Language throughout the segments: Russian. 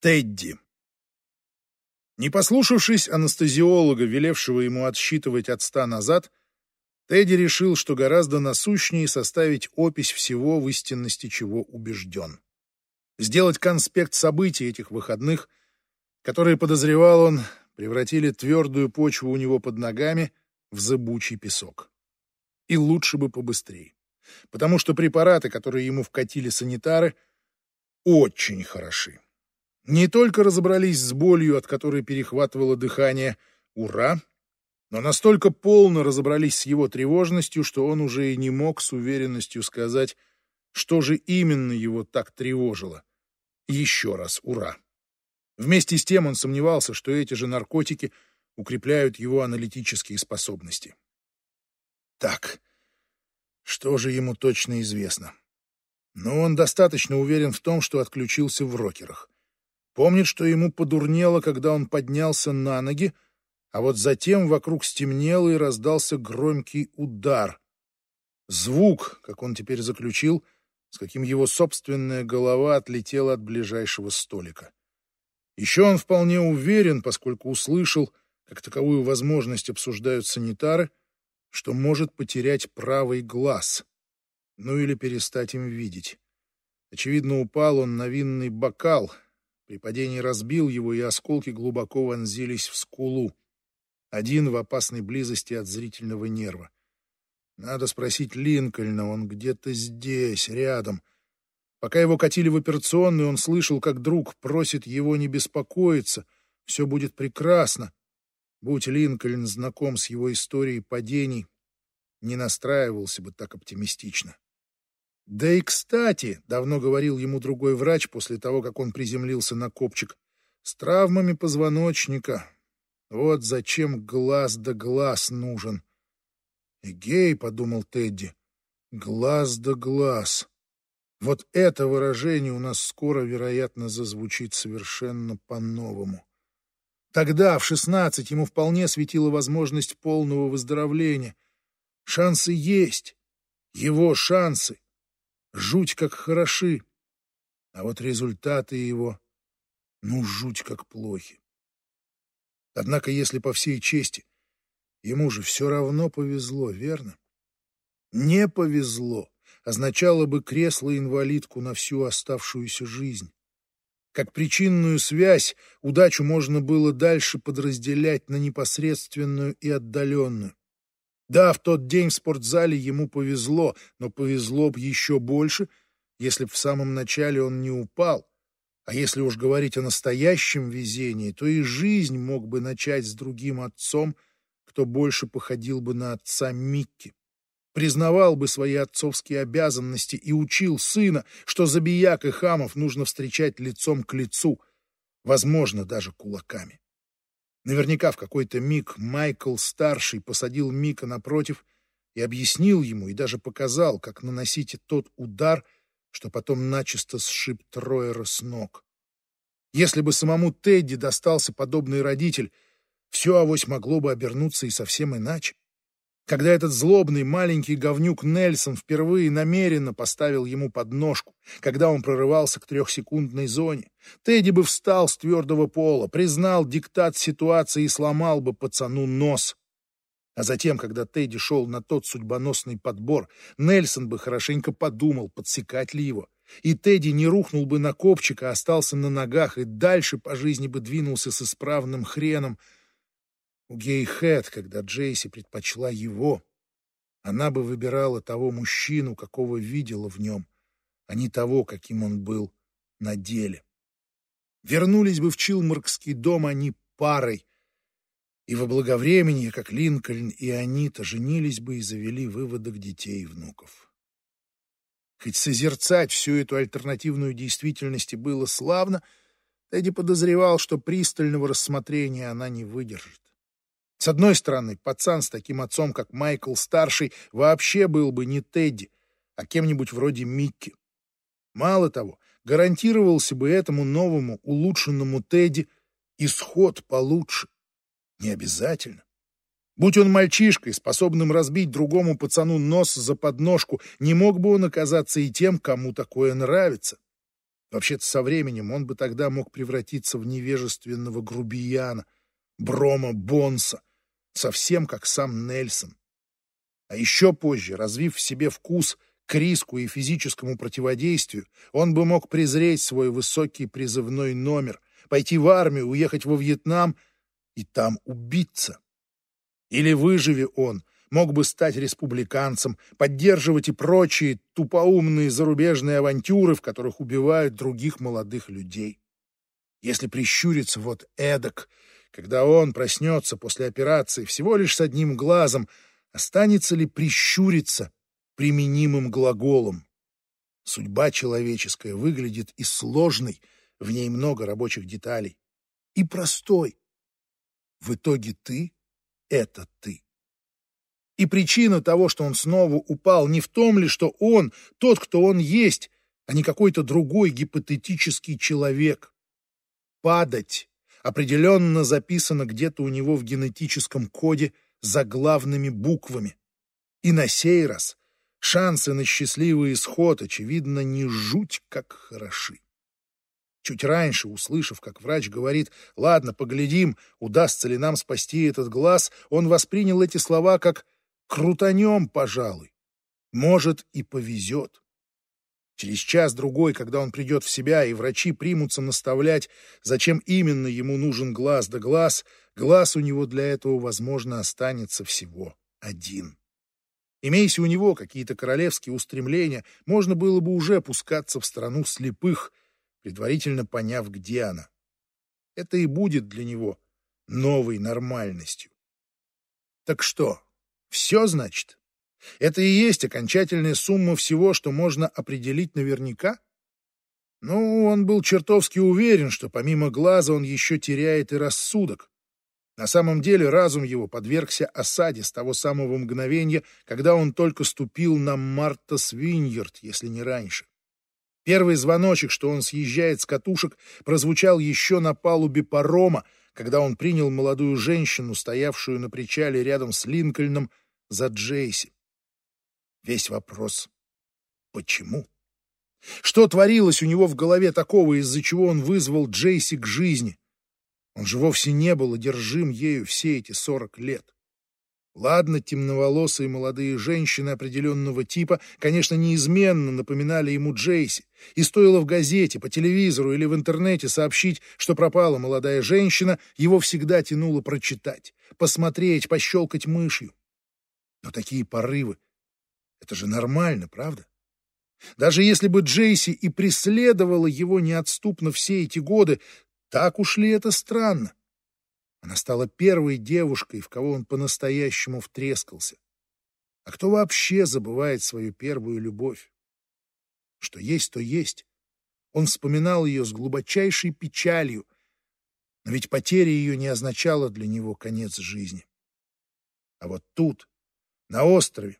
Тедди. Не послушавшись анестезиолога, велевшего ему отсчитывать от ста назад, Тедди решил, что гораздо насущнее составить опись всего, в истинности чего убежден. Сделать конспект событий этих выходных, которые, подозревал он, превратили твердую почву у него под ногами в зыбучий песок. И лучше бы побыстрее, потому что препараты, которые ему вкатили санитары, очень хороши. Не только разобрались с болью, от которой перехватывало дыхание, ура, но настолько полно разобрались с его тревожностью, что он уже и не мог с уверенностью сказать, что же именно его так тревожило. Еще раз ура. Вместе с тем он сомневался, что эти же наркотики укрепляют его аналитические способности. Так, что же ему точно известно? Но он достаточно уверен в том, что отключился в рокерах. Помнит, что ему подурнело, когда он поднялся на ноги, а вот затем вокруг стемнело и раздался громкий удар. Звук, как он теперь заключил, с каким его собственная голова отлетела от ближайшего столика. Еще он вполне уверен, поскольку услышал, как таковую возможность обсуждают санитары, что может потерять правый глаз, ну или перестать им видеть. Очевидно, упал он на винный бокал — при падении разбил его, и осколки глубоко вонзились в скулу. Один в опасной близости от зрительного нерва. Надо спросить Линкольна, он где-то здесь, рядом. Пока его катили в операционную, он слышал, как друг просит его не беспокоиться. Все будет прекрасно. Будь Линкольн знаком с его историей падений, не настраивался бы так оптимистично. Да и кстати, давно говорил ему другой врач после того, как он приземлился на копчик, с травмами позвоночника. Вот зачем глаз да глаз нужен. Эгей, — подумал Тедди, — глаз да глаз. Вот это выражение у нас скоро, вероятно, зазвучит совершенно по-новому. Тогда, в шестнадцать, ему вполне светила возможность полного выздоровления. Шансы есть. Его шансы жуть как хороши, а вот результаты его, ну, жуть как плохи. Однако, если по всей чести, ему же все равно повезло, верно? Не повезло означало бы кресло-инвалидку на всю оставшуюся жизнь. Как причинную связь удачу можно было дальше подразделять на непосредственную и отдаленную. Да, в тот день в спортзале ему повезло, но повезло бы еще больше, если б в самом начале он не упал. А если уж говорить о настоящем везении, то и жизнь мог бы начать с другим отцом, кто больше походил бы на отца Микки. Признавал бы свои отцовские обязанности и учил сына, что забияк и хамов нужно встречать лицом к лицу, возможно, даже кулаками. Наверняка в какой-то миг Майкл старший посадил Мика напротив и объяснил ему и даже показал, как наносить тот удар, что потом начисто сшиб Троера с ног. Если бы самому Тедди достался подобный родитель, все авось могло бы обернуться и совсем иначе. Когда этот злобный маленький говнюк Нельсон впервые намеренно поставил ему подножку, когда он прорывался к трехсекундной зоне, Тедди бы встал с твердого пола, признал диктат ситуации и сломал бы пацану нос. А затем, когда Тедди шел на тот судьбоносный подбор, Нельсон бы хорошенько подумал, подсекать ли его. И Тедди не рухнул бы на копчик, а остался на ногах и дальше по жизни бы двинулся с исправным хреном — у Гейхэт, когда Джейси предпочла его, она бы выбирала того мужчину, какого видела в нем, а не того, каким он был на деле. Вернулись бы в Чилмаркский дом они парой, и во благовременье, как Линкольн и Анита, женились бы и завели выводок детей и внуков. Хоть созерцать всю эту альтернативную действительность было славно, Тедди подозревал, что пристального рассмотрения она не выдержит. С одной стороны, пацан с таким отцом, как Майкл-старший, вообще был бы не Тедди, а кем-нибудь вроде Микки. Мало того, гарантировался бы этому новому, улучшенному Тедди исход получше. Не обязательно. Будь он мальчишкой, способным разбить другому пацану нос за подножку, не мог бы он оказаться и тем, кому такое нравится. Вообще-то со временем он бы тогда мог превратиться в невежественного грубияна, Брома Бонса, совсем как сам Нельсон. А еще позже, развив в себе вкус к риску и физическому противодействию, он бы мог презреть свой высокий призывной номер, пойти в армию, уехать во Вьетнам и там убиться. Или выживи он, мог бы стать республиканцем, поддерживать и прочие тупоумные зарубежные авантюры, в которых убивают других молодых людей. Если прищуриться вот эдак, когда он проснется после операции всего лишь с одним глазом, останется ли прищуриться применимым глаголом? Судьба человеческая выглядит и сложной, в ней много рабочих деталей, и простой. В итоге ты — это ты. И причина того, что он снова упал, не в том ли, что он тот, кто он есть, а не какой-то другой гипотетический человек. Падать определенно записано где-то у него в генетическом коде заглавными буквами. И на сей раз шансы на счастливый исход, очевидно, не жуть как хороши. Чуть раньше, услышав, как врач говорит «Ладно, поглядим, удастся ли нам спасти этот глаз», он воспринял эти слова как Крутанем, пожалуй. Может, и повезет. Через час-другой, когда он придет в себя, и врачи примутся наставлять, зачем именно ему нужен глаз да глаз, глаз у него для этого, возможно, останется всего один. Имейся у него какие-то королевские устремления, можно было бы уже пускаться в страну слепых, предварительно поняв, где она. Это и будет для него новой нормальностью. Так что, все, значит? Это и есть окончательная сумма всего, что можно определить наверняка? Ну, он был чертовски уверен, что помимо глаза он еще теряет и рассудок. На самом деле разум его подвергся осаде с того самого мгновения, когда он только ступил на Марта Свиньерд, если не раньше. Первый звоночек, что он съезжает с катушек, прозвучал еще на палубе парома, когда он принял молодую женщину, стоявшую на причале рядом с Линкольном, за Джейси. Весь вопрос — почему? Что творилось у него в голове такого, из-за чего он вызвал Джейси к жизни? Он же вовсе не был одержим ею все эти сорок лет. Ладно, темноволосые молодые женщины определенного типа, конечно, неизменно напоминали ему Джейси, и стоило в газете, по телевизору или в интернете сообщить, что пропала молодая женщина, его всегда тянуло прочитать, посмотреть, пощелкать мышью. Но такие порывы — это же нормально, правда? Даже если бы Джейси и преследовала его неотступно все эти годы, так уж ли это странно? Она стала первой девушкой, в кого он по-настоящему втрескался. А кто вообще забывает свою первую любовь? Что есть, то есть. Он вспоминал ее с глубочайшей печалью, но ведь потеря ее не означала для него конец жизни. А вот тут, на острове,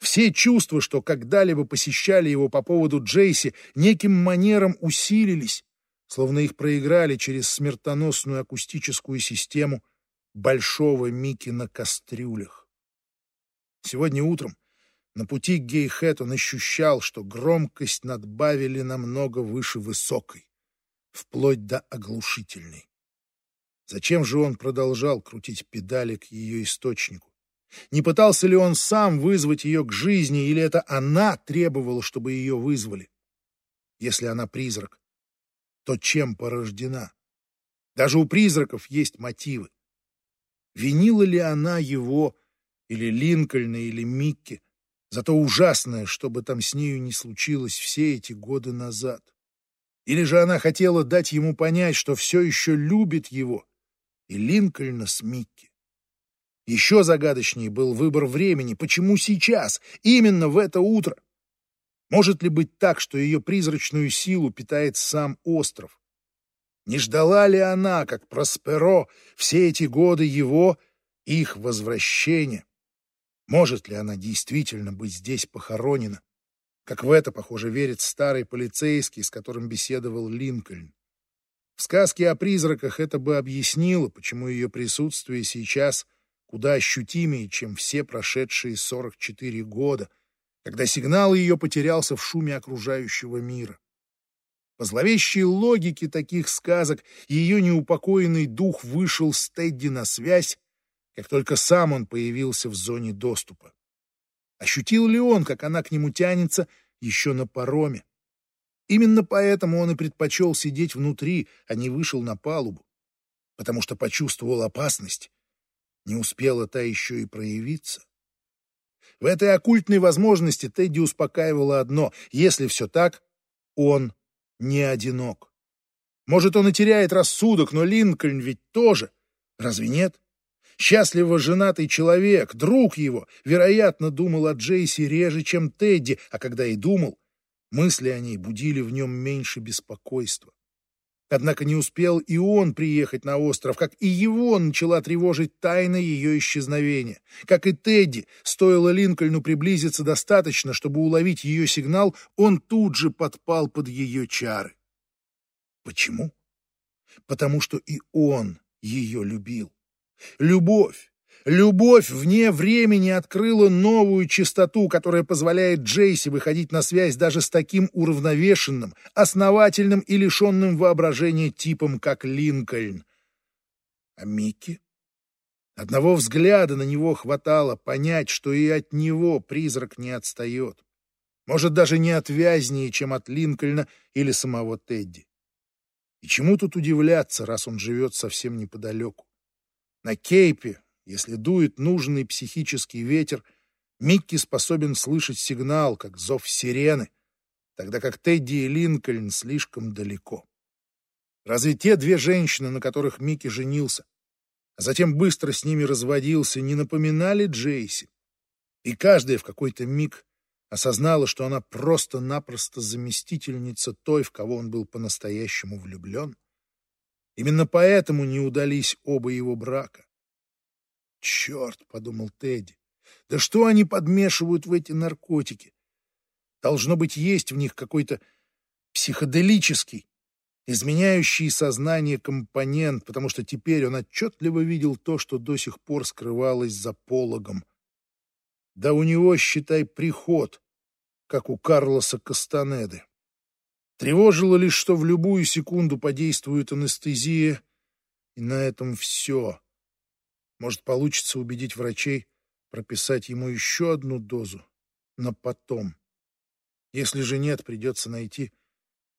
все чувства, что когда-либо посещали его по поводу Джейси, неким манером усилились, словно их проиграли через смертоносную акустическую систему большого Мики на кастрюлях. Сегодня утром на пути к Гейхэт он ощущал, что громкость надбавили намного выше высокой, вплоть до оглушительной. Зачем же он продолжал крутить педали к ее источнику? Не пытался ли он сам вызвать ее к жизни, или это она требовала, чтобы ее вызвали? Если она призрак, то чем порождена. Даже у призраков есть мотивы. Винила ли она его, или Линкольна, или Микки, за то ужасное, что бы там с нею не случилось все эти годы назад? Или же она хотела дать ему понять, что все еще любит его, и Линкольна с Микки? Еще загадочнее был выбор времени. Почему сейчас? Именно в это утро? Может ли быть так, что ее призрачную силу питает сам остров? Не ждала ли она, как Просперо, все эти годы его, их возвращения? Может ли она действительно быть здесь похоронена? Как в это, похоже, верит старый полицейский, с которым беседовал Линкольн. В сказке о призраках это бы объяснило, почему ее присутствие сейчас куда ощутимее, чем все прошедшие 44 года — когда сигнал ее потерялся в шуме окружающего мира. По зловещей логике таких сказок ее неупокоенный дух вышел с Тедди на связь, как только сам он появился в зоне доступа. Ощутил ли он, как она к нему тянется еще на пароме? Именно поэтому он и предпочел сидеть внутри, а не вышел на палубу, потому что почувствовал опасность. Не успела та еще и проявиться. В этой оккультной возможности Тедди успокаивало одно — если все так, он не одинок. Может, он и теряет рассудок, но Линкольн ведь тоже. Разве нет? Счастливо женатый человек, друг его, вероятно, думал о Джейси реже, чем Тедди, а когда и думал, мысли о ней будили в нем меньше беспокойства. Однако не успел и он приехать на остров, как и его начала тревожить тайна ее исчезновения. Как и Тедди, стоило Линкольну приблизиться достаточно, чтобы уловить ее сигнал, он тут же подпал под ее чары. Почему? Потому что и он ее любил. Любовь. Любовь вне времени открыла новую чистоту, которая позволяет Джейси выходить на связь даже с таким уравновешенным, основательным и лишенным воображения типом, как Линкольн. А Микки? Одного взгляда на него хватало понять, что и от него призрак не отстает. Может, даже не отвязнее, чем от Линкольна или самого Тедди. И чему тут удивляться, раз он живет совсем неподалеку? На Кейпе, если дует нужный психический ветер, Микки способен слышать сигнал, как зов сирены, тогда как Тедди и Линкольн слишком далеко. Разве те две женщины, на которых Микки женился, а затем быстро с ними разводился, не напоминали Джейси? И каждая в какой-то миг осознала, что она просто-напросто заместительница той, в кого он был по-настоящему влюблен. Именно поэтому не удались оба его брака. «Черт!» — подумал Тедди. «Да что они подмешивают в эти наркотики? Должно быть, есть в них какой-то психоделический, изменяющий сознание компонент, потому что теперь он отчетливо видел то, что до сих пор скрывалось за пологом. Да у него, считай, приход, как у Карлоса Кастанеды. Тревожило лишь, что в любую секунду подействует анестезия, и на этом все. Может, получится убедить врачей прописать ему еще одну дозу, но потом. Если же нет, придется найти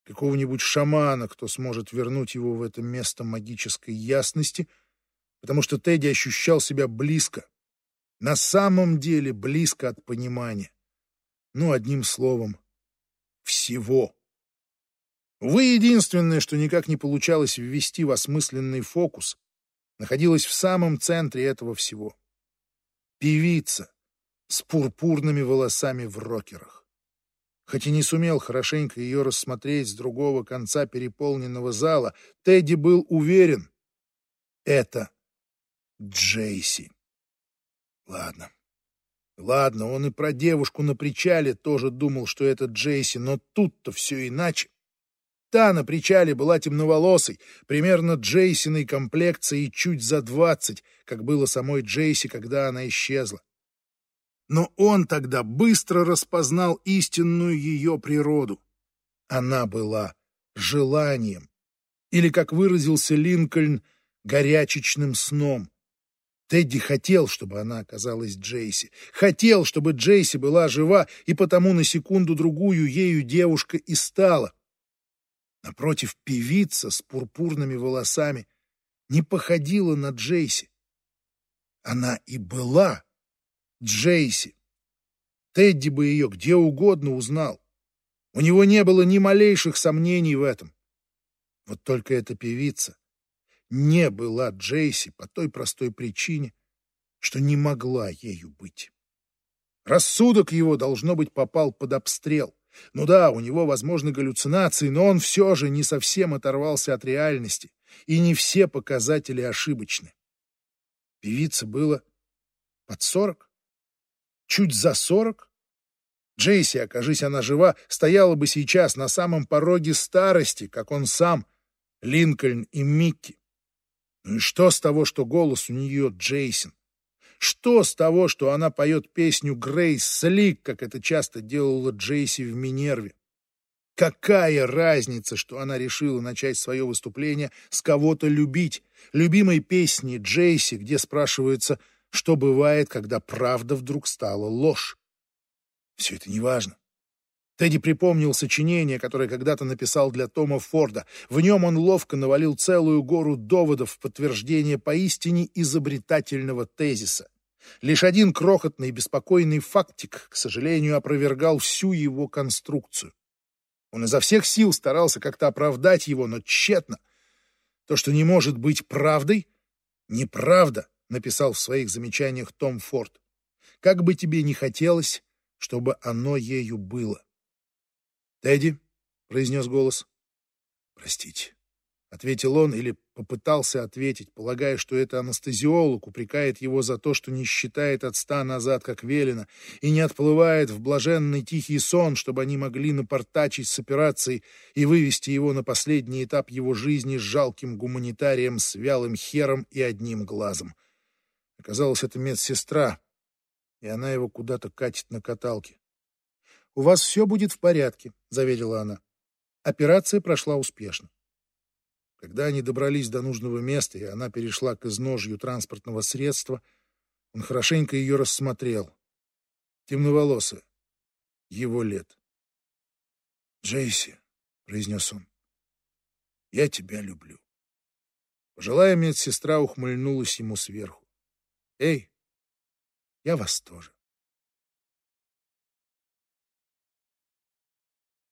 какого-нибудь шамана, кто сможет вернуть его в это место магической ясности, потому что Тедди ощущал себя близко, на самом деле близко от понимания. Ну, одним словом, всего. Вы единственное, что никак не получалось ввести в осмысленный фокус, находилась в самом центре этого всего. Певица с пурпурными волосами в рокерах. Хоть и не сумел хорошенько ее рассмотреть с другого конца переполненного зала, Тедди был уверен — это Джейси. Ладно. Ладно, он и про девушку на причале тоже думал, что это Джейси, но тут-то все иначе. Та на причале была темноволосой, примерно Джейсиной комплекции чуть за двадцать, как было самой Джейси, когда она исчезла. Но он тогда быстро распознал истинную ее природу. Она была желанием, или, как выразился Линкольн, горячечным сном. Тедди хотел, чтобы она оказалась Джейси. Хотел, чтобы Джейси была жива, и потому на секунду-другую ею девушка и стала. Напротив, певица с пурпурными волосами не походила на Джейси. Она и была Джейси. Тедди бы ее где угодно узнал. У него не было ни малейших сомнений в этом. Вот только эта певица не была Джейси по той простой причине, что не могла ею быть. Рассудок его, должно быть, попал под обстрел. Ну да, у него возможны галлюцинации, но он все же не совсем оторвался от реальности, и не все показатели ошибочны. Певице было под сорок? Чуть за сорок? Джейси, окажись она жива, стояла бы сейчас на самом пороге старости, как он сам, Линкольн и Микки. Ну и что с того, что голос у нее Джейсон? Что с того, что она поет песню Грейс Слик, как это часто делала Джейси в Минерве? Какая разница, что она решила начать свое выступление с кого-то любить, любимой песни Джейси, где спрашивается, что бывает, когда правда вдруг стала ложь. Все это неважно. Тедди припомнил сочинение, которое когда-то написал для Тома Форда. В нем он ловко навалил целую гору доводов в подтверждение поистине изобретательного тезиса. Лишь один крохотный беспокойный фактик, к сожалению, опровергал всю его конструкцию. Он изо всех сил старался как-то оправдать его, но тщетно. То, что не может быть правдой, неправда, написал в своих замечаниях Том Форд. Как бы тебе ни хотелось, чтобы оно ею было. «Тедди», — произнес голос, — «простите». — ответил он или попытался ответить, полагая, что это анестезиолог упрекает его за то, что не считает от ста назад, как велено, и не отплывает в блаженный тихий сон, чтобы они могли напортачить с операцией и вывести его на последний этап его жизни с жалким гуманитарием, с вялым хером и одним глазом. Оказалось, это медсестра, и она его куда-то катит на каталке. «У вас все будет в порядке», — заверила она. Операция прошла успешно. Когда они добрались до нужного места, и она перешла к изножью транспортного средства, он хорошенько ее рассмотрел. Темноволосая. Его лет. «Джейси», — произнес он, — «я тебя люблю». Пожилая медсестра ухмыльнулась ему сверху. «Эй, я вас тоже».